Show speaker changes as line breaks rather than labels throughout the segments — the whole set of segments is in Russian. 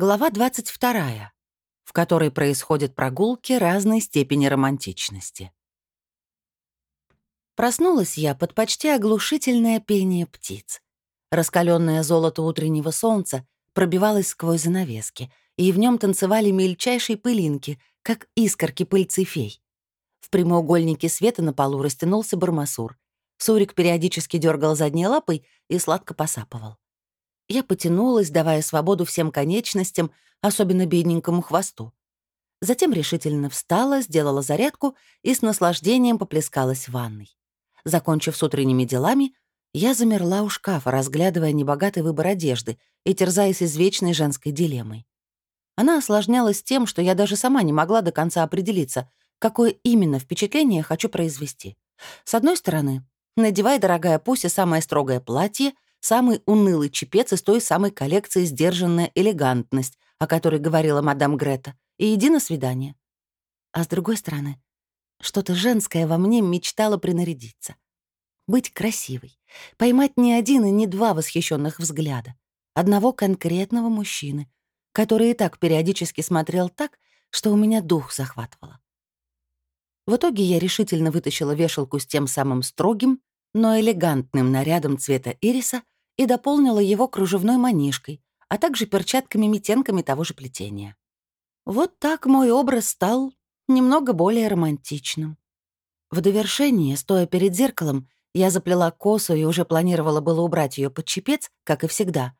Глава 22, в которой происходят прогулки разной степени романтичности. Проснулась я под почти оглушительное пение птиц. Раскаленное золото утреннего солнца пробивалось сквозь занавески, и в нем танцевали мельчайшие пылинки, как искорки пыльцы фей. В прямоугольнике света на полу растянулся бармасур. Сурик периодически дергал задней лапой и сладко посапывал. Я потянулась, давая свободу всем конечностям, особенно бедненькому хвосту. Затем решительно встала, сделала зарядку и с наслаждением поплескалась в ванной. Закончив с утренними делами, я замерла у шкафа, разглядывая небогатый выбор одежды и терзаясь извечной женской дилеммой. Она осложнялась тем, что я даже сама не могла до конца определиться, какое именно впечатление хочу произвести. С одной стороны, надевай, дорогая Пуся, самое строгое платье — самый унылый чепец из той самой коллекции «Сдержанная элегантность», о которой говорила мадам Грета, и иди на свидание. А с другой стороны, что-то женское во мне мечтало принарядиться. Быть красивой, поймать не один и не два восхищенных взгляда, одного конкретного мужчины, который и так периодически смотрел так, что у меня дух захватывало. В итоге я решительно вытащила вешалку с тем самым строгим, но элегантным нарядом цвета ириса и дополнила его кружевной манишкой, а также перчатками-метенками того же плетения. Вот так мой образ стал немного более романтичным. В довершение, стоя перед зеркалом, я заплела косу и уже планировала было убрать ее под чепец, как и всегда.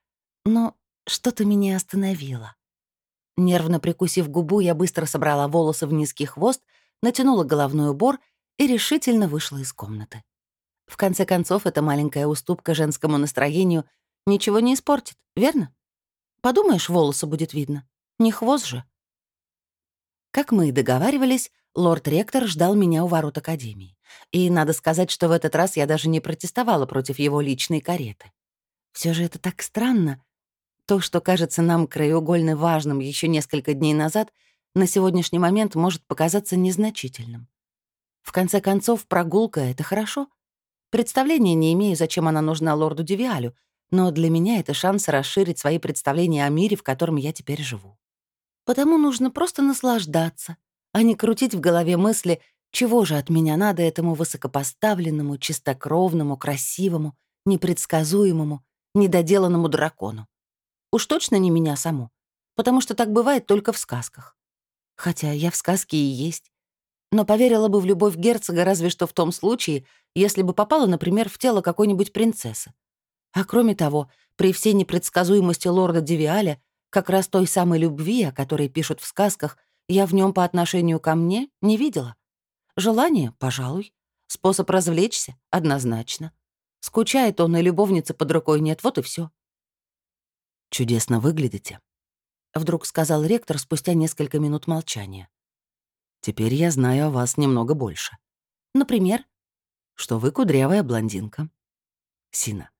Но что-то меня остановило. Нервно прикусив губу, я быстро собрала волосы в низкий хвост, натянула головной убор и решительно вышла из комнаты. В конце концов, эта маленькая уступка женскому настроению ничего не испортит, верно? Подумаешь, волосы будет видно. Не хвост же. Как мы и договаривались, лорд-ректор ждал меня у ворот Академии. И надо сказать, что в этот раз я даже не протестовала против его личной кареты. Все же это так странно. То, что кажется нам краеугольно важным еще несколько дней назад, на сегодняшний момент может показаться незначительным. В конце концов, прогулка — это хорошо — Представления не имею, зачем она нужна лорду Девиалю, но для меня это шанс расширить свои представления о мире, в котором я теперь живу. Потому нужно просто наслаждаться, а не крутить в голове мысли, чего же от меня надо этому высокопоставленному, чистокровному, красивому, непредсказуемому, недоделанному дракону. Уж точно не меня саму, потому что так бывает только в сказках. Хотя я в сказке и есть, но поверила бы в любовь герцога разве что в том случае, если бы попала, например, в тело какой-нибудь принцессы. А кроме того, при всей непредсказуемости лорда Девиаля, как раз той самой любви, о которой пишут в сказках, я в нем по отношению ко мне не видела. Желание — пожалуй. Способ развлечься — однозначно. Скучает он, и любовницы под рукой нет, вот и все.
«Чудесно выглядите», — вдруг сказал ректор спустя несколько минут молчания. Теперь я знаю о вас немного больше.
Например?
Что вы кудрявая блондинка. Сина,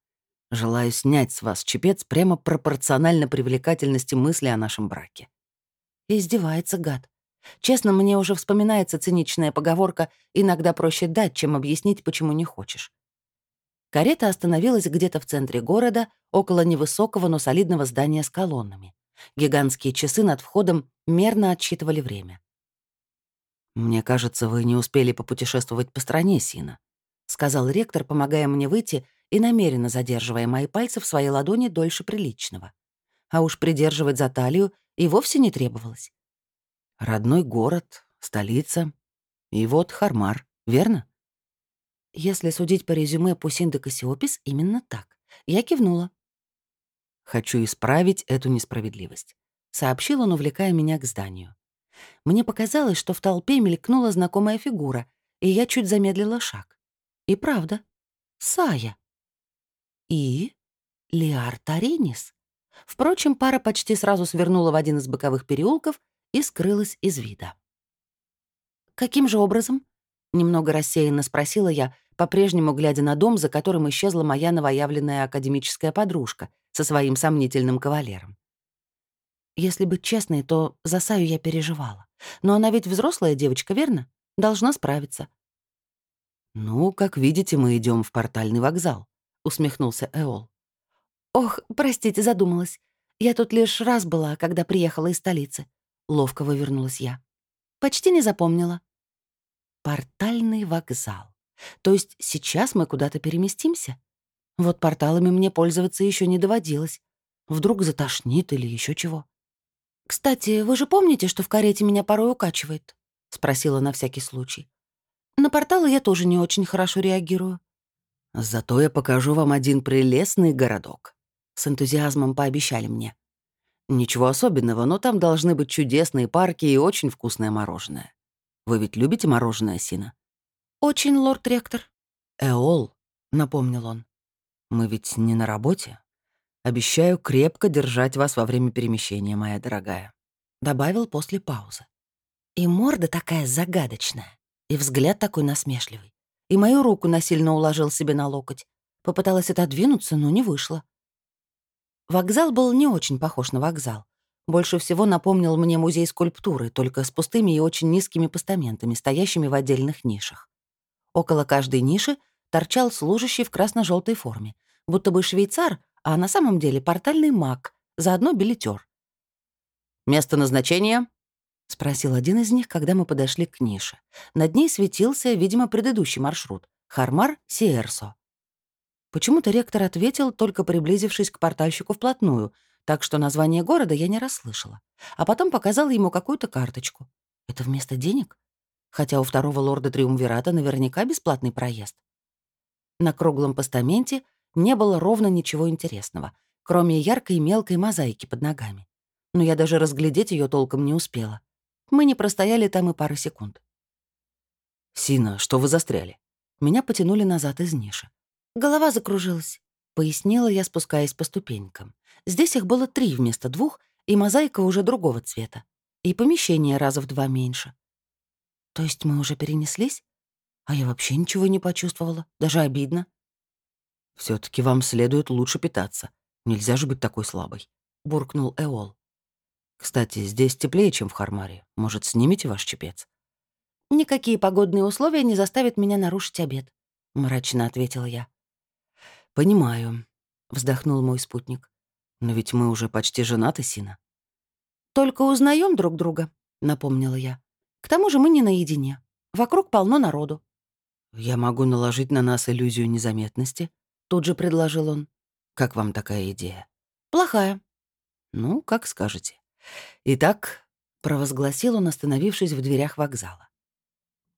желаю снять с вас чепец прямо пропорционально привлекательности мысли о нашем браке.
Издевается гад. Честно, мне уже вспоминается циничная поговорка «иногда проще дать, чем объяснить, почему не хочешь». Карета остановилась где-то в центре города, около невысокого, но солидного здания с колоннами. Гигантские часы над входом мерно отсчитывали время.
«Мне кажется, вы не успели попутешествовать по стране, Сина», — сказал ректор, помогая мне выйти и намеренно задерживая мои пальцы в своей ладони дольше приличного. А уж придерживать за талию и вовсе не требовалось. «Родной город, столица. И вот Хармар, верно?»
Если судить по резюме Пусинда Кассиопис, именно так. Я кивнула.
«Хочу исправить эту несправедливость», — сообщил он, увлекая меня к зданию.
Мне показалось, что в толпе мелькнула знакомая фигура, и я чуть замедлила шаг. И правда, Сая. И Лиар Таринис. Впрочем, пара почти сразу свернула в один из боковых переулков и скрылась из вида. «Каким же образом?» — немного рассеянно спросила я, по-прежнему глядя на дом, за которым исчезла моя новоявленная академическая подружка со своим сомнительным кавалером. Если быть честной, то за Саю я переживала. Но она ведь взрослая девочка, верно? Должна справиться.
«Ну, как видите, мы идем в портальный вокзал», — усмехнулся Эол.
«Ох, простите, задумалась. Я тут лишь раз была, когда приехала из столицы. Ловко вывернулась я. Почти не запомнила. Портальный вокзал. То есть сейчас мы куда-то переместимся? Вот порталами мне пользоваться еще не доводилось. Вдруг затошнит или еще чего. «Кстати, вы же помните, что в карете меня порой укачивает?» — спросила на всякий случай. «На порталы я тоже не очень хорошо реагирую».
«Зато я покажу вам один прелестный городок», — с энтузиазмом пообещали мне. «Ничего особенного, но там должны быть чудесные парки и очень вкусное мороженое. Вы ведь любите мороженое, Сина?»
«Очень, лорд-ректор».
«Эол», — напомнил он. «Мы ведь не на работе. Обещаю крепко держать вас во время перемещения, моя дорогая», — добавил после паузы.
И морда такая загадочная, и взгляд такой насмешливый. И мою руку насильно уложил себе на локоть. Попыталась отодвинуться, но не вышло. Вокзал был не очень похож на вокзал. Больше всего напомнил мне музей скульптуры, только с пустыми и очень низкими постаментами, стоящими в отдельных нишах. Около каждой ниши торчал служащий в красно желтой форме, будто бы швейцар, а на самом деле портальный маг, заодно билетер.
«Место назначения?»
— спросил один из них, когда мы подошли к нише. Над ней светился, видимо, предыдущий маршрут — Хармар-Сиерсо. Почему-то ректор ответил, только приблизившись к портальщику вплотную, так что название города я не расслышала. А потом показал ему какую-то карточку. Это вместо денег? Хотя у второго лорда Триумвирата наверняка бесплатный проезд. На круглом постаменте не было ровно ничего интересного, кроме яркой мелкой мозаики под ногами. Но я даже разглядеть ее толком не успела. Мы не простояли там и пары секунд.
«Сина, что вы застряли?»
Меня потянули назад из ниши. Голова закружилась, пояснила я, спускаясь по ступенькам. Здесь их было три вместо двух, и мозаика уже другого цвета. И помещение раза в два меньше. То есть мы уже перенеслись? А я вообще ничего не почувствовала, даже обидно
все таки вам следует лучше питаться. Нельзя же быть такой слабой», — буркнул Эол. «Кстати, здесь теплее, чем в Хармаре. Может, снимете ваш чепец?»
«Никакие погодные условия не заставят меня нарушить обед», — мрачно ответила я.
«Понимаю», — вздохнул мой спутник. «Но ведь мы уже почти женаты, Сина».
«Только узнаем друг друга», — напомнила я. «К тому же мы не наедине. Вокруг полно народу».
«Я могу наложить на нас иллюзию незаметности», Тут же предложил он. «Как вам такая идея?»
«Плохая».
«Ну, как скажете. Итак», — провозгласил он, остановившись в дверях вокзала.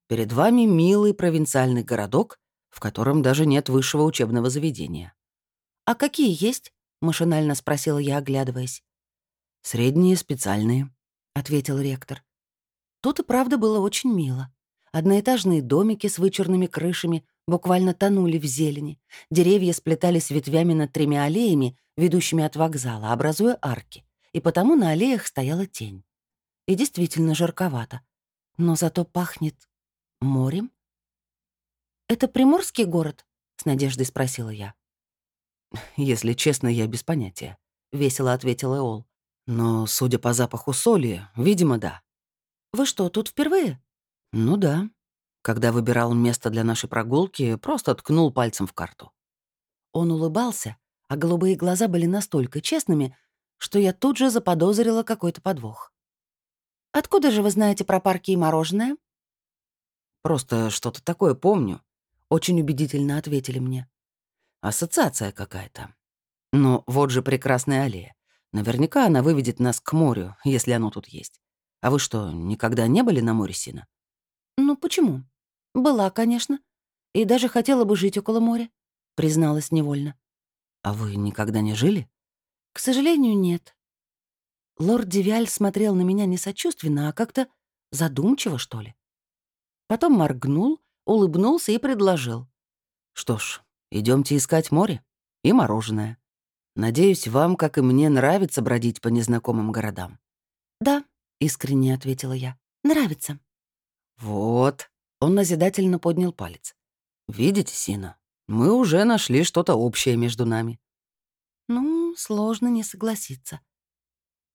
«Перед вами милый провинциальный городок, в котором даже нет высшего учебного заведения».
«А какие есть?» — машинально спросила я, оглядываясь.
«Средние, специальные», —
ответил ректор. Тут и правда было очень мило. Одноэтажные домики с вычурными крышами буквально тонули в зелени. Деревья сплетались ветвями над тремя аллеями, ведущими от вокзала, образуя арки. И потому на аллеях стояла тень. И действительно жарковато. Но зато пахнет морем. «Это приморский город?» — с надеждой спросила я.
«Если честно, я без понятия», — весело ответил Эол. «Но, судя по запаху соли, видимо, да».
«Вы что, тут впервые?»
«Ну да», когда выбирал место для нашей прогулки, просто ткнул пальцем в карту.
Он улыбался, а голубые глаза были настолько честными, что я тут же заподозрила какой-то подвох. «Откуда же вы знаете про парки и мороженое?»
«Просто что-то такое помню», — очень убедительно ответили мне. «Ассоциация какая-то. Но вот же прекрасная аллея. Наверняка она выведет нас к морю, если оно тут есть. А вы что, никогда не были на море, Сина?»
«Ну почему? Была, конечно. И даже хотела бы жить около моря», — призналась невольно.
«А вы никогда не жили?»
«К сожалению, нет». Лорд Девиаль смотрел на меня не сочувственно, а как-то задумчиво, что ли. Потом моргнул, улыбнулся и предложил.
«Что ж, идемте искать море и мороженое. Надеюсь, вам, как и мне, нравится бродить по незнакомым городам».
«Да», — искренне ответила я, — «нравится».
«Вот», — он назидательно поднял палец. «Видите, Сина, мы уже нашли что-то общее между нами».
Ну, сложно не согласиться.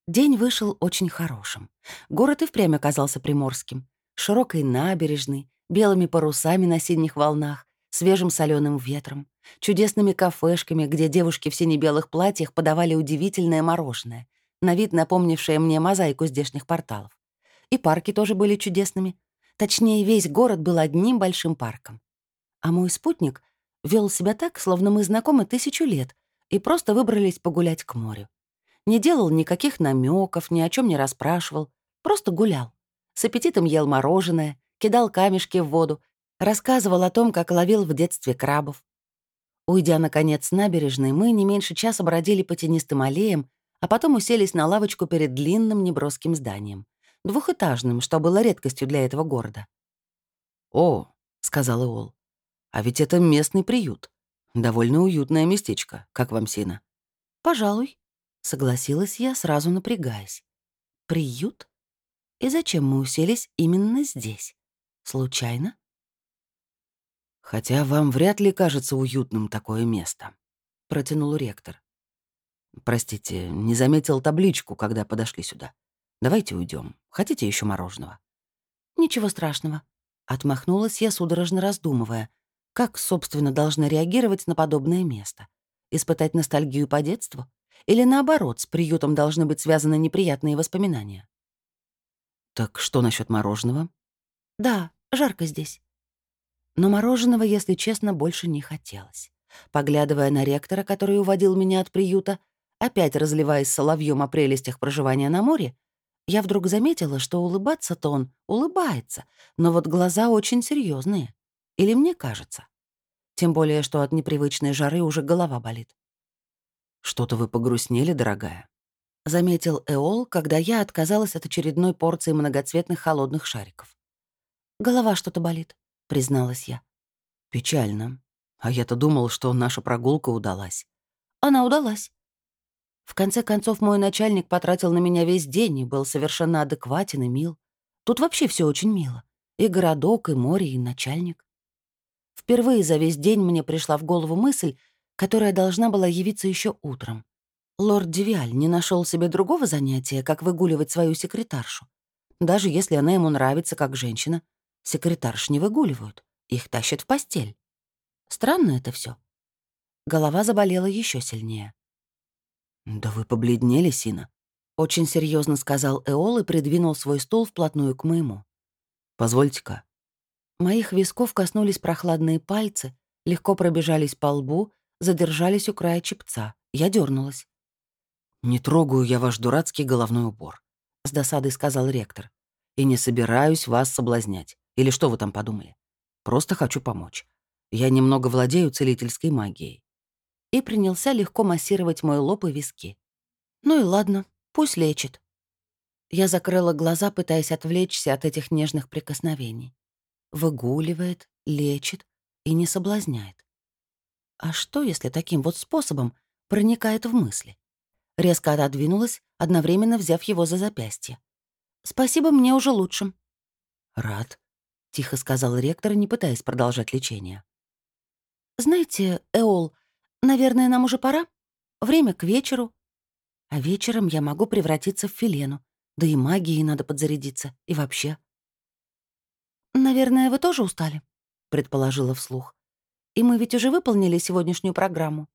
День вышел очень хорошим. Город и впрямь оказался приморским. Широкой набережной, белыми парусами на синих волнах, свежим соленым ветром, чудесными кафешками, где девушки в сине-белых платьях подавали удивительное мороженое, на вид напомнившее мне мозаику здешних порталов. И парки тоже были чудесными. Точнее, весь город был одним большим парком. А мой спутник вел себя так, словно мы знакомы тысячу лет, и просто выбрались погулять к морю. Не делал никаких намеков, ни о чем не расспрашивал, просто гулял. С аппетитом ел мороженое, кидал камешки в воду Рассказывал о том, как ловил в детстве крабов. Уйдя, наконец, с набережной, мы не меньше часа бродили по тенистым аллеям, а потом уселись на лавочку перед длинным неброским зданием. Двухэтажным, что было редкостью для этого города.
«О», — сказал Иол, — «а ведь это местный приют. Довольно уютное местечко, как вам, Сина?»
«Пожалуй», — согласилась я, сразу напрягаясь. «Приют? И зачем мы уселись именно здесь? Случайно?»
«Хотя вам вряд ли кажется уютным такое место», — протянул ректор. «Простите, не заметил табличку, когда подошли сюда. Давайте уйдем. Хотите еще мороженого?»
«Ничего страшного», — отмахнулась я, судорожно раздумывая, как, собственно, должна реагировать на подобное место. Испытать ностальгию по детству? Или наоборот, с приютом должны быть связаны неприятные воспоминания?
«Так что насчет мороженого?»
«Да, жарко здесь. Но мороженого, если честно, больше не хотелось. Поглядывая на ректора, который уводил меня от приюта, опять разливаясь соловьем о прелестях проживания на море, я вдруг заметила, что улыбаться-то он улыбается, но вот глаза очень серьезные. Или мне кажется. Тем более, что от непривычной жары уже голова болит.
«Что-то вы погрустнели, дорогая», — заметил
Эол, когда я отказалась от очередной порции многоцветных холодных шариков. «Голова что-то болит», — призналась я.
«Печально. А я-то думал, что наша прогулка удалась».
«Она удалась». В конце концов, мой начальник потратил на меня весь день и был совершенно адекватен и мил. Тут вообще все очень мило. И городок, и море, и начальник. Впервые за весь день мне пришла в голову мысль, которая должна была явиться еще утром. Лорд Девиаль не нашел себе другого занятия, как выгуливать свою секретаршу. Даже если она ему нравится как женщина, Секретарш не выгуливают, их тащат в постель. Странно это все. Голова заболела еще сильнее.
«Да вы побледнели, Сина», — очень серьезно сказал Эол и придвинул свой стул вплотную к моему. «Позвольте-ка».
Моих висков коснулись прохладные пальцы, легко пробежались по лбу, задержались у края чепца. Я дернулась.
«Не трогаю я ваш дурацкий головной убор», — с досадой сказал ректор. «И не собираюсь вас соблазнять. Или что вы там подумали? Просто хочу помочь. Я немного владею целительской магией».
И принялся легко массировать мой лоб и виски. «Ну и ладно, пусть лечит». Я закрыла глаза, пытаясь отвлечься от этих нежных прикосновений. Выгуливает, лечит и не соблазняет. А что, если таким вот способом проникает в мысли? Резко отодвинулась, одновременно взяв его за запястье. «Спасибо, мне уже лучше».
«Рад», тихо сказал ректор, не пытаясь продолжать лечение.
«Знаете, Эол, наверное, нам уже пора. Время к вечеру. А вечером я могу превратиться в филену. Да и магией надо подзарядиться. И вообще». «Наверное, вы тоже устали?» — предположила вслух. «И мы ведь уже выполнили сегодняшнюю программу».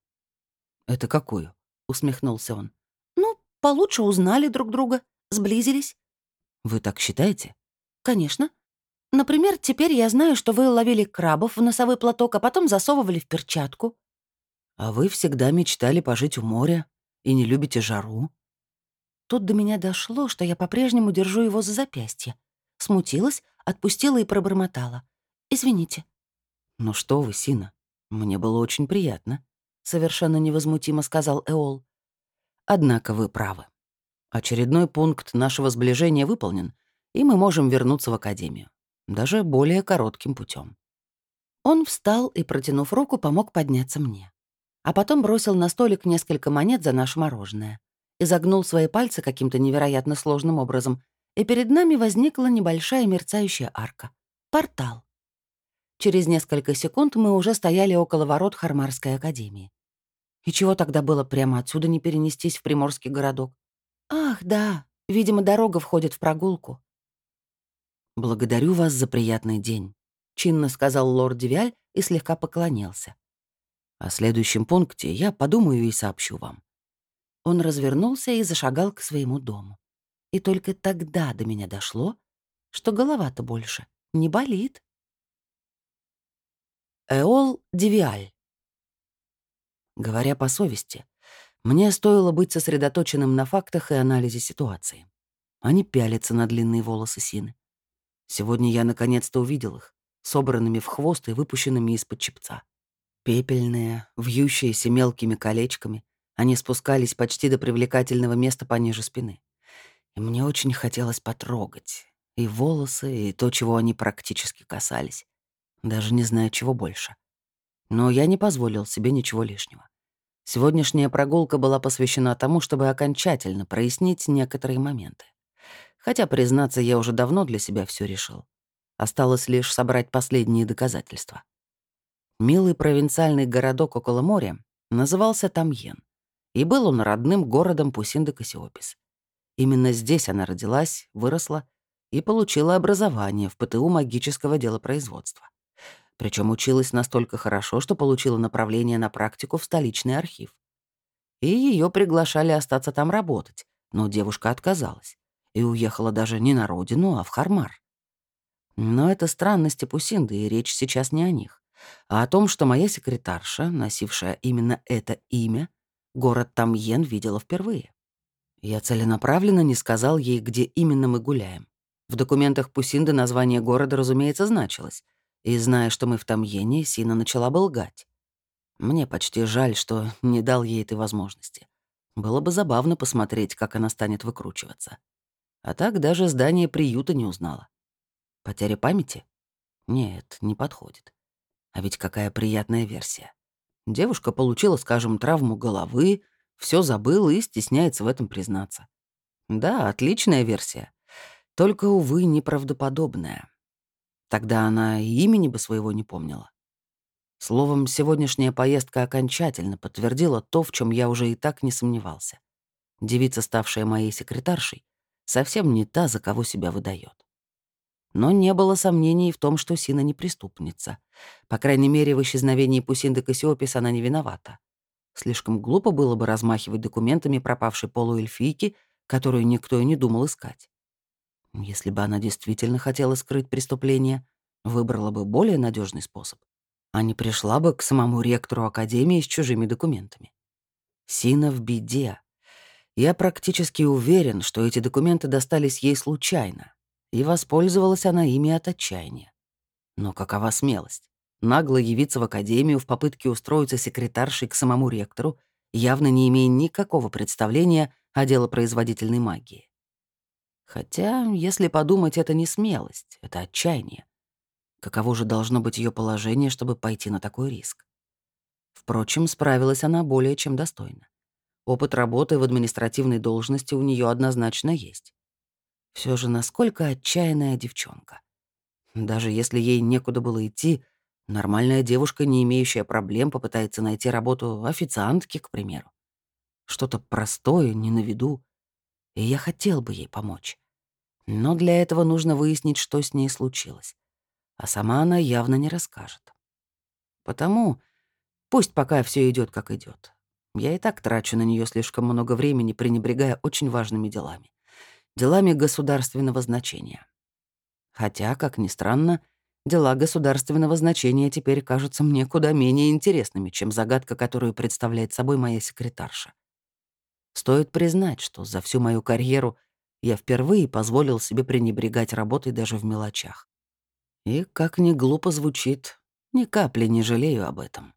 «Это какую?» — усмехнулся он.
«Ну, получше узнали друг друга, сблизились».
«Вы так считаете?»
«Конечно. Например, теперь я знаю, что вы ловили крабов в носовой платок, а потом засовывали в перчатку.
А вы всегда мечтали пожить у моря и не любите жару.
Тут до меня дошло, что я по-прежнему держу его за запястье. Смутилась, отпустила и пробормотала. «Извините».
«Ну что вы, Сина, мне было очень приятно», — совершенно невозмутимо сказал Эол. «Однако вы правы. Очередной пункт нашего сближения выполнен, и мы можем вернуться в Академию даже более коротким путем.
Он встал и, протянув руку, помог подняться мне. А потом бросил на столик несколько монет за наше мороженое. Изогнул свои пальцы каким-то невероятно сложным образом, и перед нами возникла небольшая мерцающая арка. Портал. Через несколько секунд мы уже стояли около ворот Хармарской академии. И чего тогда было прямо отсюда не перенестись в приморский городок? Ах, да, видимо, дорога входит в прогулку.
«Благодарю вас за приятный день», — чинно сказал лорд Девиаль, и слегка поклонился. О следующем пункте я подумаю и сообщу вам. Он развернулся и зашагал к своему дому. И только тогда до меня дошло, что голова-то больше не болит. Эол Девиаль. Говоря по совести, мне стоило быть сосредоточенным на фактах и анализе ситуации, не пялиться на длинные волосы Сины. Сегодня я наконец-то увидел их, собранными в хвост и выпущенными из-под чепца. Пепельные, вьющиеся мелкими колечками, они спускались почти до привлекательного места пониже спины. И мне очень хотелось потрогать и волосы, и то, чего они практически касались. Даже не знаю, чего больше. Но я не позволил себе ничего лишнего. Сегодняшняя прогулка была посвящена тому, чтобы окончательно прояснить некоторые моменты. Хотя, признаться, я уже давно для себя все решил. Осталось лишь собрать последние доказательства. Милый провинциальный городок около моря назывался Тамьен, и был он родным городом Пусинды Кассиопис. Именно здесь она родилась, выросла и получила образование в ПТУ магического делопроизводства. Причем училась настолько хорошо, что получила направление на практику в столичный архив. И ее приглашали остаться там работать, но девушка отказалась и уехала даже не на родину, а в Хармар. Но это странности Пусинды, и речь сейчас не о них, а о том, что моя секретарша, носившая именно это имя, город Тамьен видела впервые. Я целенаправленно не сказал ей, где именно мы гуляем. В документах Пусинды название города, разумеется, значилось — и, зная, что мы в Тамьене, Сина начала бы лгать. Мне почти жаль, что не дал ей этой возможности. Было бы забавно посмотреть, как она станет выкручиваться. А так даже здание приюта не узнала. Потеря памяти? Нет, не подходит. А ведь какая приятная версия. Девушка получила, скажем, травму головы, все забыла и стесняется в этом признаться. Да, отличная версия. Только, увы, неправдоподобная. Тогда она и имени бы своего не помнила. Словом, сегодняшняя поездка окончательно подтвердила то, в чем я уже и так не сомневался. Девица, ставшая моей секретаршей, совсем не та, за кого себя выдает. Но не было сомнений в том, что Сина не преступница. По крайней мере, в исчезновении Пусинды Кассиопис она не виновата. Слишком глупо было бы размахивать документами пропавшей полуэльфийки, которую никто и не думал искать. Если бы она действительно хотела скрыть преступление, выбрала бы более надежный способ, а не пришла бы к самому ректору Академии с чужими документами. Сина в беде. Я практически уверен, что эти документы достались ей случайно, и воспользовалась она ими от отчаяния. Но какова смелость? Нагло явиться в Академию в попытке устроиться секретаршей к самому ректору, явно не имея никакого представления о делопроизводительной магии. Хотя, если подумать, это не смелость, это отчаяние. Каково же должно быть ее положение, чтобы пойти на такой риск? Впрочем, справилась она более чем достойно. Опыт работы в административной должности у нее однозначно есть. Все же насколько отчаянная девчонка. Даже если ей некуда было идти, нормальная девушка, не имеющая проблем, попытается найти работу официантки, к примеру. Что-то простое, не на виду. И я хотел бы ей помочь. Но для этого нужно выяснить, что с ней случилось. А сама она явно не расскажет. Потому пусть пока все идет, как идет. Я и так трачу на нее слишком много времени, пренебрегая очень важными делами. Делами государственного значения. Хотя, как ни странно, дела государственного значения теперь кажутся мне куда менее интересными, чем загадка, которую представляет собой моя секретарша. Стоит признать, что за всю мою карьеру — я впервые позволил себе пренебрегать работой даже в мелочах. И, как ни глупо звучит, ни капли не жалею об этом.